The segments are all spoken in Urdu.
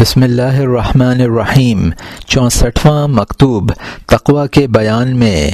بسم اللہ الرحمن الرحیم چونسٹھواں مکتوب تقوا کے بیان میں۔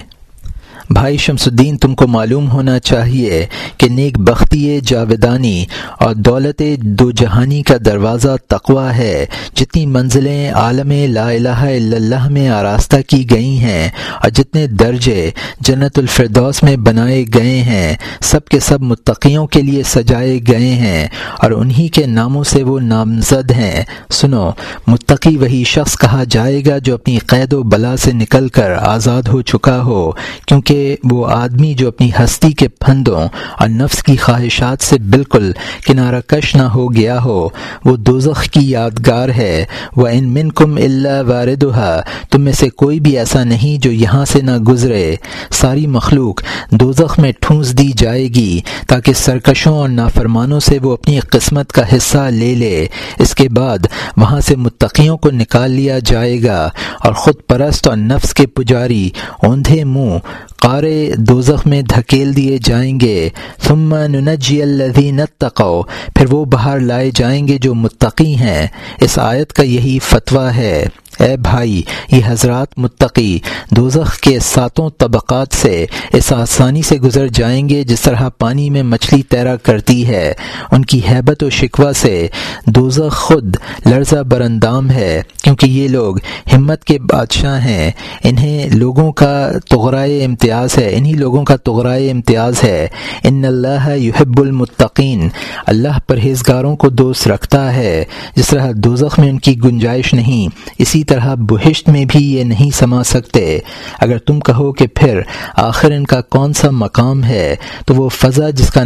بھائی شمس الدین تم کو معلوم ہونا چاہیے کہ نیک بختی جاویدانی اور دولت دو جہانی کا دروازہ تقوا ہے۔ جتنی منزلیں عالم لا الہ الا اللہ میں آراستہ کی گئی ہیں اور جتنے درجے جنت الفردوس میں بنائے گئے ہیں، سب کے سب متقیوں کے لیے سجائے گئے ہیں اور انہی کے ناموں سے وہ نامزد ہیں۔ سنو، متقی وہی شخص کہا جائے گا جو اپنی قید و بلا سے نکل کر آزاد ہو چکا ہو، کیونکہ وہ آدمی جو اپنی ہستی کے پھندوں اور نفس کی خواہشات سے بالکل کنارہ کش نہ ہو گیا ہو، وہ دوزخ کی یادگار ہے۔ وہ ان من کم اللہ واردہ تم میں سے کوئی بھی ایسا نہیں جو یہاں سے نہ گزرے۔ ساری مخلوق دوزخ میں ٹھونس دی جائے گی تاکہ سرکشوں اور نافرمانوں سے وہ اپنی قسمت کا حصہ لے لے۔ اس کے بعد وہاں سے متقیوں کو نکال لیا جائے گا اور خود پرست اور نفس کے پجاری، اوندھے منہ قارے دوزخ میں دھکیل دیے جائیں گے۔ ثم ننجی الذین اتقوا۔ پھر وہ باہر لائے جائیں گے جو متقی ہیں۔ اس آیت کا یہی فتویٰ ہے۔ اے بھائی، یہ حضرات متقی، دوزخ کے ساتوں طبقات سے اس آسانی سے گزر جائیں گے جس طرح پانی میں مچھلی تیرا کرتی ہے۔ ان کی حیبت و شکوہ سے دوزخ خود لرزہ برندام ہے۔ کیونکہ یہ لوگ ہمت کے بادشاہ ہیں۔ انہیں لوگوں کا تغرائے امتیاز امتیاز ہے، انہی لوگوں کا تغرائے امتیاز ہے۔ ان اللہ یحب المتقین، اللہ پرہیزگاروں کو دوست رکھتا ہے۔ جس طرح دوزخ میں ان کی گنجائش نہیں، اسی طرح بہشت میں بھی یہ نہیں سما سکتے۔ اگر تم کہو کہ پھر آخر ان کا کون سا مقام ہے، تو وہ فضا جس کا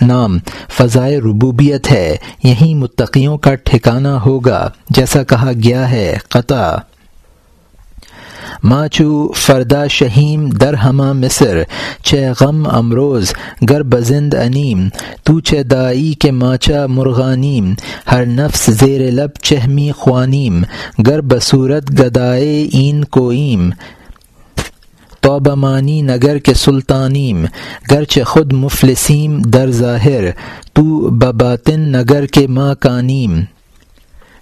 نام فضائے ربوبیت ہے یہی متقیوں کا ٹھکانہ ہوگا۔ جیسا کہا گیا ہے، قطع۔ ماچو فردا شہیم در ہما مصر چہ غم امروز گر بزند انیم، تو چہ دائی کے ماچا مرغانیم، ہر نفس زیر لب چہمی خوانیم، گر بصورت گدائے این کوئیم۔ توبمانی نگر کے سلطانیم، گرچہ خود مفلسیم در ظاہر، تو بباطن نگر کے ماں کانیم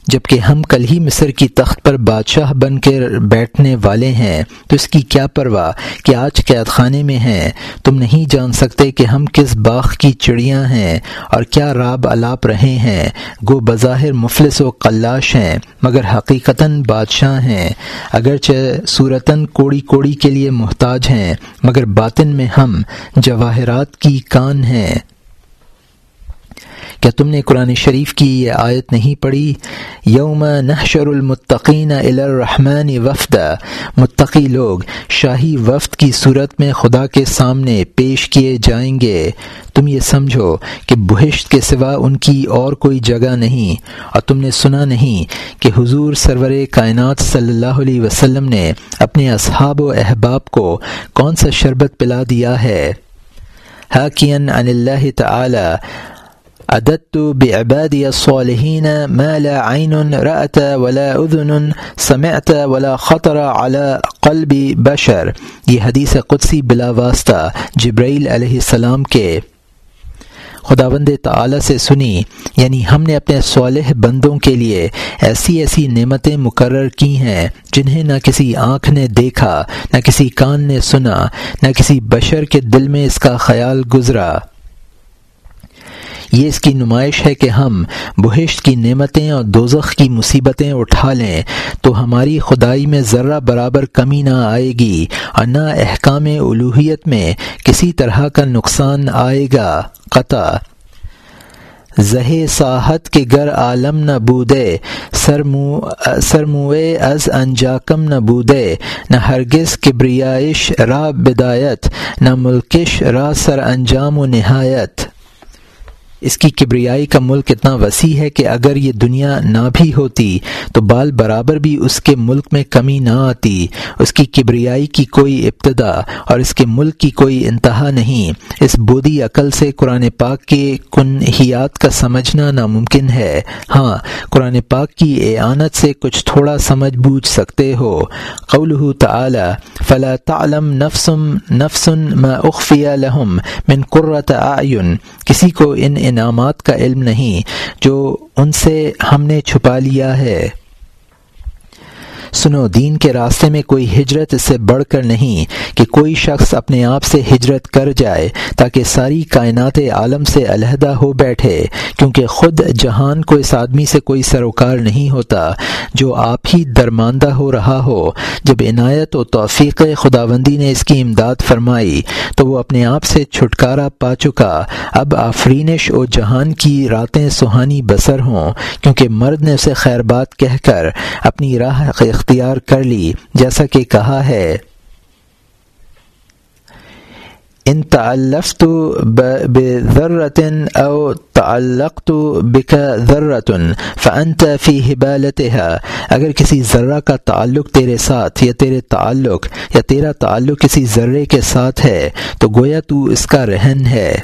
جبکہ ہم کل ہی مصر کی تخت پر بادشاہ بن کے بیٹھنے والے ہیں، تو اس کی کیا پرواہ کہ آج قید خانے میں ہیں؟ تم نہیں جان سکتے کہ ہم کس باغ کی چڑیاں ہیں اور کیا راب الاپ رہے ہیں۔ گو بظاہر مفلس و قلاش ہیں، مگر حقیقتاً بادشاہ ہیں۔ اگرچہ صورتاً کوڑی کوڑی کے لیے محتاج ہیں، مگر باطن میں ہم جواہرات کی کان ہیں۔ کیا تم نے قرآن شریف کی یہ آیت نہیں پڑھی؟ یوم نحشر المتقین الرحمن وفد متقی لوگ، شاہی وفد کی صورت میں خدا کے سامنے پیش کیے جائیں گے۔ تم یہ سمجھو کہ بہشت کے سوا ان کی اور کوئی جگہ نہیں۔ اور تم نے سنا نہیں کہ حضور سرور کائنات صلی اللہ علیہ وسلم نے اپنے اصحاب و احباب کو کون سا شربت پلا دیا ہے؟ حاکین عن اللہ تعالی۔ عددت بعبادي الصالحين ما لا عين رأت ولا أذن سمعت ولا خطر على قلب بشر. یہ حدیث قدسی بلا واسطہ جبرائیل علیہ السلام کے۔ خداوند تعالی سے سنی یعنی ہم نے اپنے صالح بندوں کے لیے ایسی ایسی نعمتیں مقرر کی ہیں جنہیں نہ کسی آنکھ نے دیکھا، نہ کسی کان نے سنا، نہ کسی بشر کے دل میں اس کا خیال گزرا۔ یہ اس کی نمائش ہے کہ ہم بہشت کی نعمتیں اور دوزخ کی مصیبتیں اٹھا لیں، تو ہماری خدائی میں ذرہ برابر کمی نہ آئے گی اور نہ احکام الوحیت میں کسی طرح کا نقصان آئے گا۔ قطع۔ زہ ساحت کے گر عالم نہ بودے سرموے از انجاکم نہ بودے، نہ ہرگز کبریائش را بدایت، نہ ملکش را سر انجام و نہایت۔ اس کی کبریائی کا ملک اتنا وسیع ہے کہ اگر یہ دنیا نہ بھی ہوتی تو بال برابر بھی اس کے ملک میں کمی نہ آتی۔ اس کی کبریائی کی کوئی ابتدا اور اس کے ملک کی کوئی انتہا نہیں۔ اس بودی عقل سے قرآن پاک کے کنحیات کا سمجھنا ناممکن ہے۔ ہاں قرآن پاک کی اعانت سے کچھ تھوڑا سمجھ بوجھ سکتے ہو۔ قول تعالی، فلا تعلم نفسم نفسن ما اخفی لهم من قرۃ اعین۔ کسی کو ان انعامات کا علم نہیں جو ان سے ہم نے چھپا لیا ہے۔ سنو، دین کے راستے میں کوئی ہجرت اس سے بڑھ کر نہیں کہ کوئی شخص اپنے آپ سے ہجرت کر جائے تاکہ ساری کائنات عالم سے علیحدہ ہو بیٹھے، کیونکہ خود جہان کو اس آدمی سے کوئی سروکار نہیں ہوتا جو آپ ہی درماندہ ہو رہا ہو۔ جب عنایت و توفیق خداوندی نے اس کی امداد فرمائی تو وہ اپنے آپ سے چھٹکارا پا چکا۔ اب آفرینش و جہان کی راتیں سہانی بسر ہوں، کیونکہ مرد نے اسے خیر بات کہہ کر اپنی راہ اختیار کر لی، جیسا کہ کہا ہے۔ ان تعلفت بذرة او تعلقت بك ذرة فانت في حبالتها اگر کسی ذرہ کا تعلق تیرے ساتھ یا تیرے تعلق یا تیرا تعلق کسی ذرے کے ساتھ ہے، تو گویا تو اس کا رہن ہے۔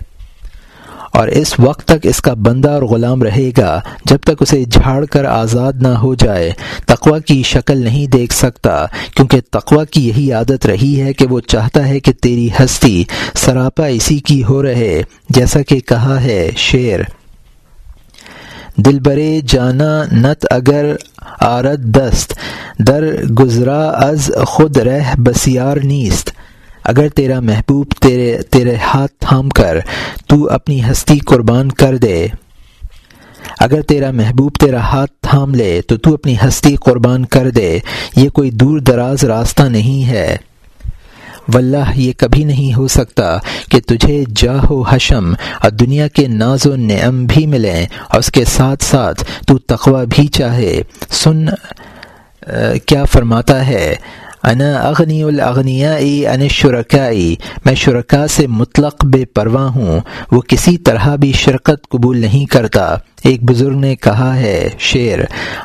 اور اس وقت تک اس کا بندہ اور غلام رہے گا جب تک اسے جھاڑ کر آزاد نہ ہو جائے۔ تقوا کی شکل نہیں دیکھ سکتا، کیونکہ تقوا کی یہی عادت رہی ہے کہ وہ چاہتا ہے کہ تیری ہستی سراپا اسی کی ہو رہے، جیسا کہ کہا ہے شعر۔ دل برے جانا نت اگر آرد دست، در گزرا از خود رہ بسیار نیست۔ اگر تیرا محبوب تیرے تیرے ہاتھ تھام کر تو اپنی ہستی قربان کر دے۔ اگر تیرا محبوب تیرا ہاتھ تھام لے تو تو اپنی ہستی قربان کر دے۔ یہ کوئی دور دراز راستہ نہیں ہے۔ واللہ، یہ کبھی نہیں ہو سکتا کہ تجھے جاہ و حشم اور دنیا کے ناز و نعم بھی ملیں اور اس کے ساتھ ساتھ تو تقوی بھی چاہے۔ سن کیا فرماتا ہے؟ انا اغنی الاغنیائی ان شرکائی میں شرکا سے مطلق بے پرواہ ہوں، وہ کسی طرح بھی شرکت قبول نہیں کرتا۔ ایک بزرگ نے کہا ہے شعر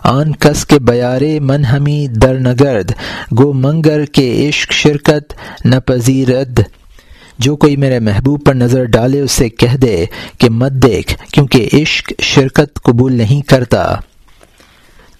آن کس کے بیارے من ہمی در نگرد، گو منگر کے عشق شرکت نہ پذیرد۔ جو کوئی میرے محبوب پر نظر ڈالے، اسے کہہ دے کہ مت دیکھ، کیونکہ عشق شرکت قبول نہیں کرتا۔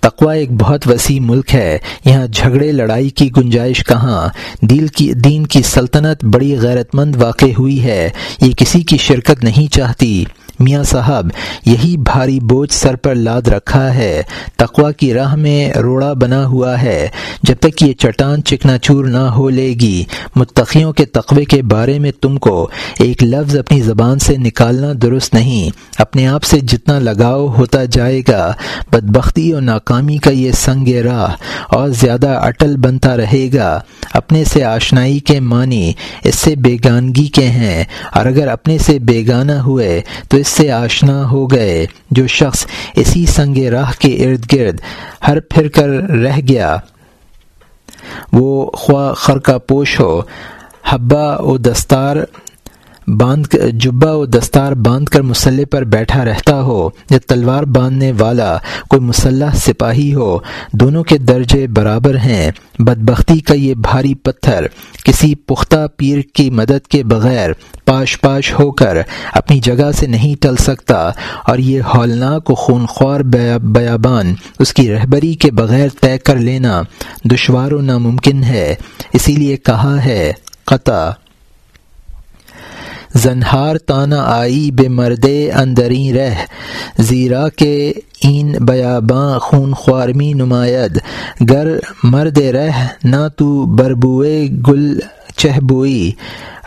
تقوا ایک بہت وسیع ملک ہے۔ یہاں جھگڑے، لڑائی کی گنجائش کہاں، دل کی، دین کی سلطنت بڑی غیرت مند واقع ہوئی ہے۔ یہ کسی کی شرکت نہیں چاہتی۔ میاں صاحب، یہی بھاری بوجھ سر پر لاد رکھا ہے تقوا کی راہ میں روڑا بنا ہوا ہے، جب تک یہ چٹان چکنا چور نہ ہو لے گی۔ متقیوں کے تقوے کے بارے میں تم کو ایک لفظ اپنی زبان سے نکالنا درست نہیں۔ اپنے آپ سے جتنا لگاؤ ہوتا جائے گا، بدبختی اور ناکامی کا یہ سنگ راہ اور زیادہ اٹل بنتا رہے گا۔ اپنے سے آشنائی کے معنی اس سے بیگانگی کے ہیں۔ اور اگر اپنے سے بیگانہ ہوئے، تو اس سے آشنا ہو گئے۔ جو شخص اسی سنگ راہ کے ارد گرد ہر پھر کر رہ گیا، وہ خواہ خرکا پوش ہو حبا و دستار باندھ جبا و دستار باندھ کر مسلح پر بیٹھا رہتا ہو، یا تلوار باندھنے والا کوئی مسلح سپاہی ہو، دونوں کے درجے برابر ہیں۔ بدبختی کا یہ بھاری پتھر کسی پختہ پیر کی مدد کے بغیر پاش پاش ہو کر اپنی جگہ سے نہیں ٹل سکتا، اور یہ ہولناک و خونخوار بیابان اس کی رہبری کے بغیر طے کر لینا دشوار و ناممکن ہے۔ اسی لیے کہا ہے، قطع۔ زنہار تانا آئی بے مردے اندری رہ۔ زیرا کے این بیاباں خون خوارمی نمایت گر مرد رہ نہ تو بربوئے گل چہبوئی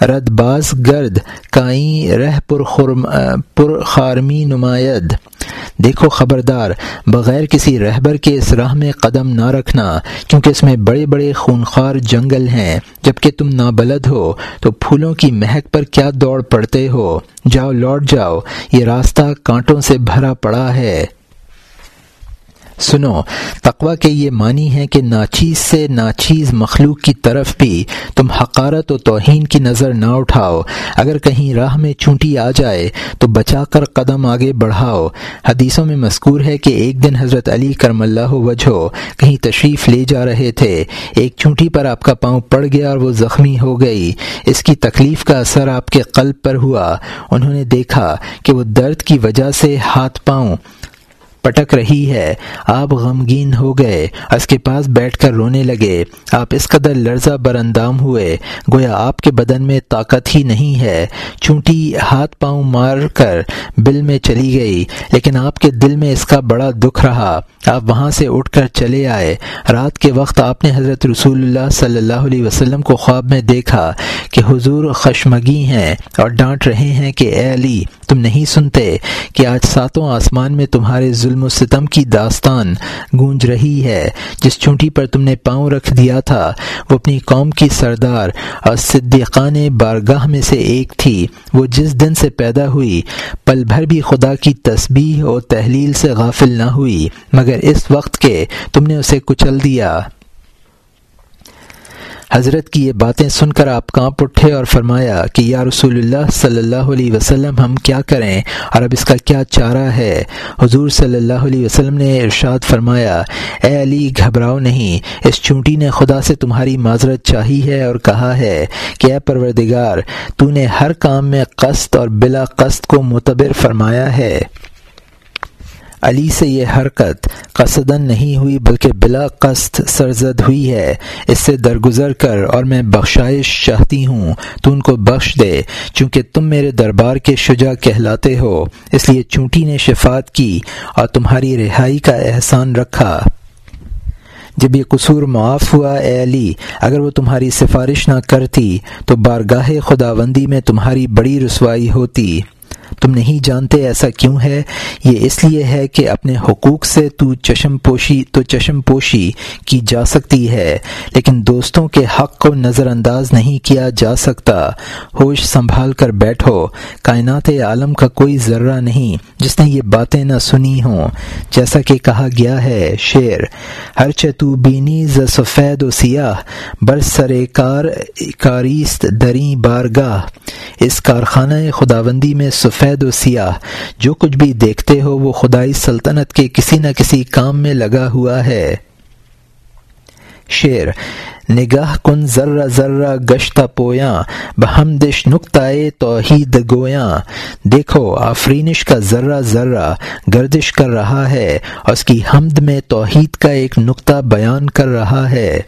رد باز گرد کائیں رہ پر پر خارمی نمایت دیکھو خبردار، بغیر کسی رہبر کے اس راہ میں قدم نہ رکھنا، کیونکہ اس میں بڑے بڑے خونخوار جنگل ہیں۔ جبکہ تم نابلد ہو، تو پھولوں کی مہک پر کیا دوڑ پڑتے ہو؟ جاؤ، لوٹ جاؤ، یہ راستہ کانٹوں سے بھرا پڑا ہے۔ سنو تقوا کے یہ معنی ہے کہ ناچیز سے ناچیز مخلوق کی طرف بھی تم حقارت و توہین کی نظر نہ اٹھاؤ۔ اگر کہیں راہ میں چونٹی آ جائے تو بچا کر قدم آگے بڑھاؤ۔ حدیثوں میں مذکور ہے کہ ایک دن حضرت علی کرم اللہ وجہ کہیں تشریف لے جا رہے تھے۔ ایک چونٹی پر آپ کا پاؤں پڑ گیا اور وہ زخمی ہو گئی۔ اس کی تکلیف کا اثر آپ کے قلب پر ہوا۔ انہوں نے دیکھا کہ وہ درد کی وجہ سے ہاتھ پاؤں پٹک رہی ہے۔ آپ غمگین ہو گئے۔ اس کے پاس بیٹھ کر رونے لگے۔ آپ اس قدر لرزہ برندام ہوئے۔ گویا آپ کے بدن میں طاقت ہی نہیں ہے۔ چونٹی ہاتھ پاؤں مار کر بل میں چلی گئی۔ لیکن آپ کے دل میں اس کا بڑا دکھ رہا۔ آپ وہاں سے اٹھ کر چلے آئے۔ رات کے وقت آپ نے حضرت رسول اللہ صلی اللہ علیہ وسلم کو خواب میں دیکھا کہ حضور خشمگی ہیں اور ڈانٹ رہے ہیں کہ اے علی، تم نہیں سنتے کہ آج ساتوں آسمان میں تمہارے ظلم ظلم و ستم کی داستان گونج رہی ہے۔ جس چونٹی پر تم نے پاؤں رکھ دیا تھا، وہ اپنی قوم کی سردار اور صدیقان بارگاہ میں سے ایک تھی۔ وہ جس دن سے پیدا ہوئی، پل بھر بھی خدا کی تسبیح اور تحلیل سے غافل نہ ہوئی، مگر اس وقت کے تم نے اسے کچل دیا۔ حضرت کی یہ باتیں سن کر آپ کانپ اٹھے اور فرمایا کہ یا رسول اللہ صلی اللہ علیہ وسلم، ہم کیا کریں؟ اور اب اس کا کیا چارہ ہے؟ حضور صلی اللہ علیہ وسلم نے ارشاد فرمایا، اے علی، گھبراؤ نہیں، اس چونٹی نے خدا سے تمہاری معذرت چاہی ہے اور کہا ہے کہ اے پروردگار، تو نے ہر کام میں قسط اور بلا قسط کو متبر فرمایا ہے۔ علی سے یہ حرکت قصدن نہیں ہوئی بلکہ بلا قصد سرزد ہوئی ہے۔ اس سے درگزر کر اور میں بخشائش چاہتی ہوں، تو ان کو بخش دے، چونکہ تم میرے دربار کے شجا کہلاتے ہو۔ اس لیے چونٹی نے شفات کی اور تمہاری رہائی کا احسان رکھا۔ جب یہ قصور معاف ہوا، اے علی، اگر وہ تمہاری سفارش نہ کرتی، تو بارگاہ خداوندی میں تمہاری بڑی رسوائی ہوتی۔ تم نہیں جانتے ایسا کیوں ہے؟ یہ اس لیے ہے کہ اپنے حقوق سے تو چشم پوشی، تو چشم پوشی کی جا سکتی ہے، لیکن دوستوں کے حق کو نظر انداز نہیں کیا جا سکتا۔ ہوش سنبھال کر بیٹھو۔ کائنات عالم کا کوئی ذرہ نہیں، جس نے یہ باتیں نہ سنی ہوں۔ جیسا کہ کہا گیا ہے شعر، ہر چتو بینی ز سفید و سیاہ، بر سر کار، کاریست دری بارگاہ۔ اس کارخانہ خداوندی میں سفید و سیاہ۔ جو کچھ بھی دیکھتے ہو وہ خدائی سلطنت کے کسی نہ کسی کام میں لگا ہوا ہے۔ شعر، نگاہ کن ذرہ ذرہ گشتہ پویاں بہم دش نقطۂ توحید گویاں۔ دیکھو، آفرینش کا ذرہ ذرہ گردش کر رہا ہے، اور اس کی حمد میں توحید کا ایک نقطہ بیان کر رہا ہے۔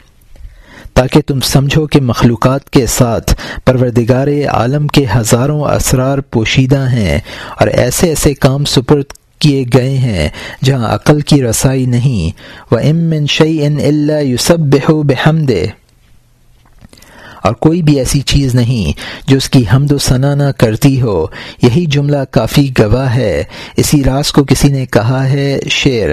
تاکہ تم سمجھو کہ مخلوقات کے ساتھ پروردگار عالم کے ہزاروں اسرار پوشیدہ ہیں اور ایسے ایسے کام سپرد کیے گئے ہیں جہاں عقل کی رسائی نہیں۔ وہ امن شعی ان اللہ یوسب بہو بحمد اور کوئی بھی ایسی چیز نہیں جو اس کی حمد و ثنا نہ کرتی ہو۔ یہی جملہ کافی گواہ ہے۔ اسی راز کو کسی نے کہا ہے، شعر،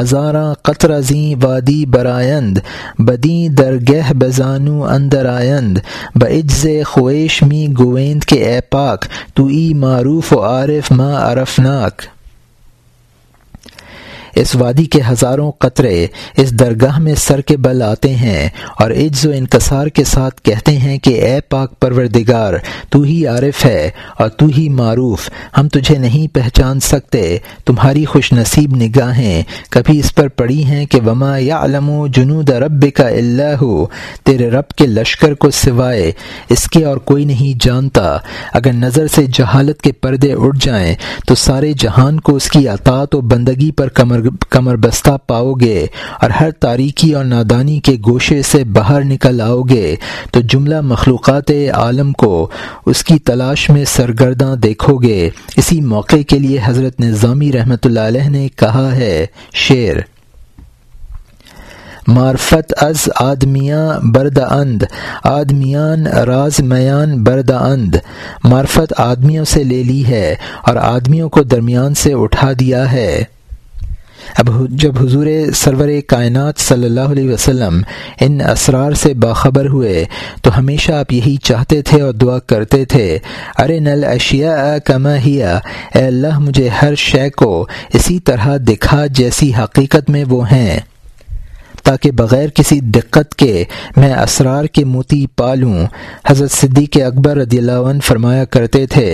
ہزاراں قطر زیں وادی برائند بدیں درگہ بزانو اندر آئند بجز خویش می گویند کے اے پاک، تو ای معروف و عارف ما عرفناک۔ اس وادی کے ہزاروں قطرے اس درگاہ میں سر کے بل آتے ہیں اور عجز و انکسار کے ساتھ کہتے ہیں کہ اے پاک پروردگار، تو ہی عارف ہے اور تو ہی معروف۔ ہم تجھے نہیں پہچان سکتے، تمہاری خوش نصیب نگاہیں کبھی اس پر پڑی ہیں کہ وما یا علم و جنود رب کا اللہ ہو، تیرے رب کے لشکر کو سوائے اس کے اور کوئی نہیں جانتا۔ اگر نظر سے جہالت کے پردے اٹھ جائیں، تو سارے جہان کو اس کی اطاط و بندگی پر کمر کمر بستہ پاؤ گے اور ہر تاریکی اور نادانی کے گوشے سے باہر نکل آؤ گے، تو جملہ مخلوقات عالم کو اس کی تلاش میں سرگرداں دیکھو گے۔ اسی موقع کے لیے حضرت نظامی رحمۃ اللہ علیہ نے کہا ہے، شعر۔ معرفت از آدمیاں برد اند، آدمیان راز میان برد اند۔ معرفت آدمیوں سے لے لی ہے اور آدمیوں کو درمیان سے اٹھا دیا ہے۔ اب جب حضور سرور کائنات صلی اللہ علیہ وسلم ان اسرار سے باخبر ہوئے، تو ہمیشہ آپ یہی چاہتے تھے اور دعا کرتے تھے، ارے نل اشیا کما ہیا، اے اللہ مجھے ہر شے کو اسی طرح دکھا جیسی حقیقت میں وہ ہیں۔ تاکہ بغیر کسی دقت کے میں اسرار کے موتی پالوں۔ حضرت صدیق اکبر رضی اللہ عنہ فرمایا کرتے تھے،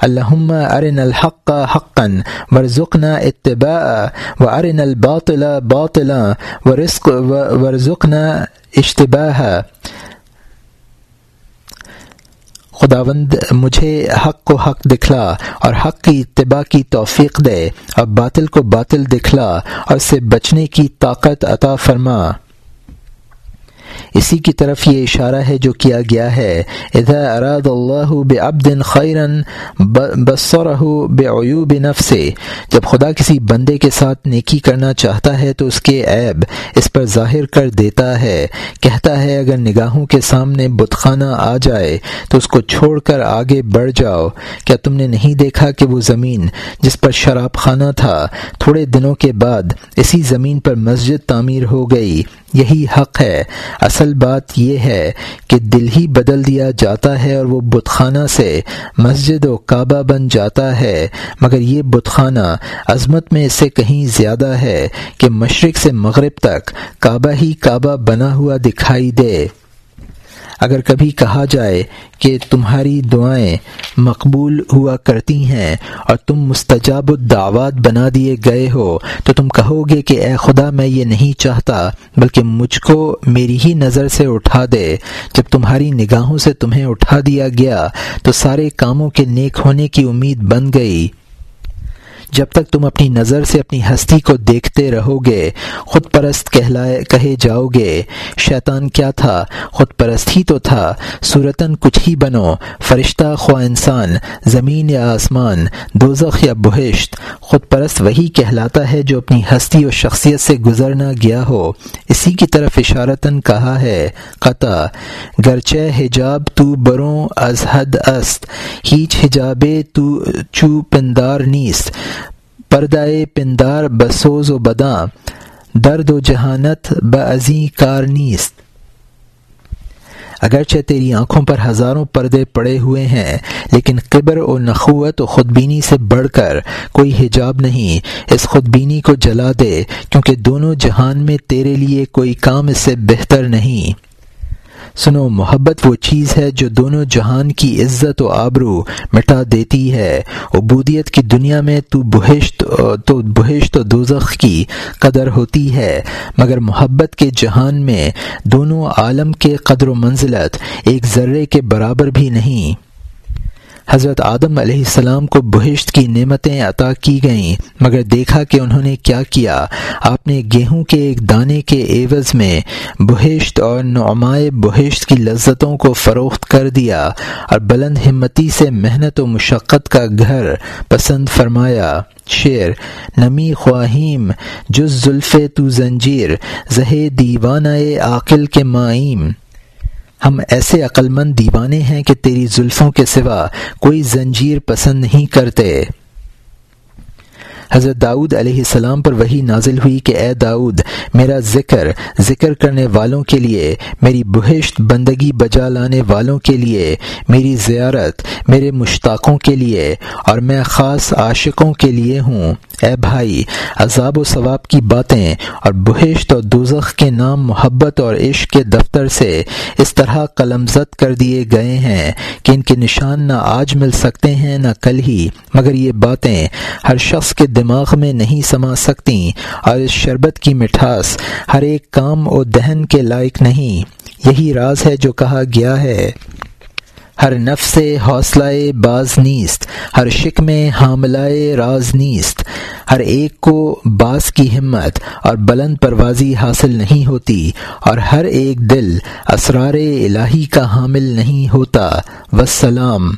اللہم ارن الحق حقا ورزقنا اتباع و ارن الباطل باطلا ورزق ورزقنا اشتباہ خداوند مجھے حق کو حق دکھلا اور حق کی اتباع کی توفیق دے اور باطل کو باطل دکھلا اور سے بچنے کی طاقت عطا فرما۔ اسی کی طرف یہ اشارہ ہے جو کیا گیا ہے، اذا اراد اللہ بعبد خیرن بصرہ بعیوب نفسه جب خدا کسی بندے کے ساتھ نیکی کرنا چاہتا ہے تو اس کے عیب اس پر ظاہر کر دیتا ہے۔ کہتا ہے، اگر نگاہوں کے سامنے بتخانہ آ جائے تو اس کو چھوڑ کر آگے بڑھ جاؤ۔ کیا تم نے نہیں دیکھا کہ وہ زمین جس پر شراب خانہ تھا، تھوڑے دنوں کے بعد اسی زمین پر مسجد تعمیر ہو گئی؟ یہی حق ہے۔ اصل بات یہ ہے کہ دل ہی بدل دیا جاتا ہے اور وہ بت خانہ سے مسجد و کعبہ بن جاتا ہے۔ مگر یہ بت خانہ عظمت میں اس سے کہیں زیادہ ہے کہ مشرق سے مغرب تک کعبہ ہی کعبہ بنا ہوا دکھائی دے۔ اگر کبھی کہا جائے کہ تمہاری دعائیں مقبول ہوا کرتی ہیں اور تم مستجاب الدعوات بنا دیے گئے ہو، تو تم کہو گے کہ اے خدا، میں یہ نہیں چاہتا، بلکہ مجھ کو میری ہی نظر سے اٹھا دے۔ جب تمہاری نگاہوں سے تمہیں اٹھا دیا گیا، تو سارے کاموں کے نیک ہونے کی امید بن گئی۔ جب تک تم اپنی نظر سے اپنی ہستی کو دیکھتے رہو گے خود پرست کہلائے کہے جاؤ گے شیطان کیا تھا؟ خود پرست ہی تو تھا، صورتاً کچھ ہی بنو، فرشتہ خواہ انسان، زمین یا آسمان، دوزخ یا بہشت خود پرست وہی کہلاتا ہے جو اپنی ہستی اور شخصیت سے گزرنا گیا ہو۔ اسی کی طرف اشارتاً کہا ہے، قطع، گرچہ حجاب تو بروں از حد است، ہیچ حجابے تو چو پندار نیست۔ پردائے پندار بسوز و بداں درد و جہانت بعضی کار نیست۔ اگرچہ تیری آنکھوں پر ہزاروں پردے پڑے ہوئے ہیں، لیکن قبر و نخوت و خودبینی سے بڑھ کر کوئی حجاب نہیں۔ اس خودبینی کو جلا دے، کیونکہ دونوں جہان میں تیرے لیے کوئی کام اس سے بہتر نہیں۔ سنو، محبت وہ چیز ہے جو دونوں جہان کی عزت و آبرو مٹا دیتی ہے۔ عبودیت کی دنیا میں تو بہشت تو بہشت و دوزخ کی قدر ہوتی ہے، مگر محبت کے جہان میں دونوں عالم کے قدر و منزلت ایک ذرے کے برابر بھی نہیں۔ حضرت آدم علیہ السلام کو بہشت کی نعمتیں عطا کی گئیں، مگر دیکھا کہ انہوں نے کیا کیا۔ آپ نے گیہوں کے ایک دانے کے عوض میں بہشت اور نعمائے بہشت کی لذتوں کو فروخت کر دیا اور بلند ہمتی سے محنت و مشقت کا گھر پسند فرمایا۔ شعر نمی خواہیم جز زلف تو زنجیر زہ دیوانہ عاقل کے معیم ہم ایسے عقلمند دیوانے ہیں کہ تیری زلفوں کے سوا کوئی زنجیر پسند نہیں کرتے۔ حضرت داؤد علیہ السلام پر وہی نازل ہوئی کہ اے داؤد، میرا ذکر ذکر کرنے والوں کے لیے، میری بہشت بندگی بجا لانے والوں کے لیے، میری زیارت میرے مشتاقوں کے لیے، اور میں خاص عاشقوں کے لیے ہوں۔ اے بھائی، عذاب و ثواب کی باتیں اور بہشت اور دوزخ کے نام محبت اور عشق کے دفتر سے اس طرح قلم زد کر دیے گئے ہیں کہ ان کے نشان نہ آج مل سکتے ہیں نہ کل ہی۔ مگر یہ باتیں ہر شخص کے دماغ میں نہیں سما سکتی اور اس شربت کی مٹھاس ہر ایک کام و دہن کے لائق نہیں۔ یہی راز ہے جو کہا گیا ہے۔ ہر نفس حوصلہ باز نیست، ہر شک میں حاملہ راز نیست۔ ہر ایک کو باز کی ہمت اور بلند پروازی حاصل نہیں ہوتی۔ اور ہر ایک دل اسرار الہی کا حامل نہیں ہوتا۔ وسلام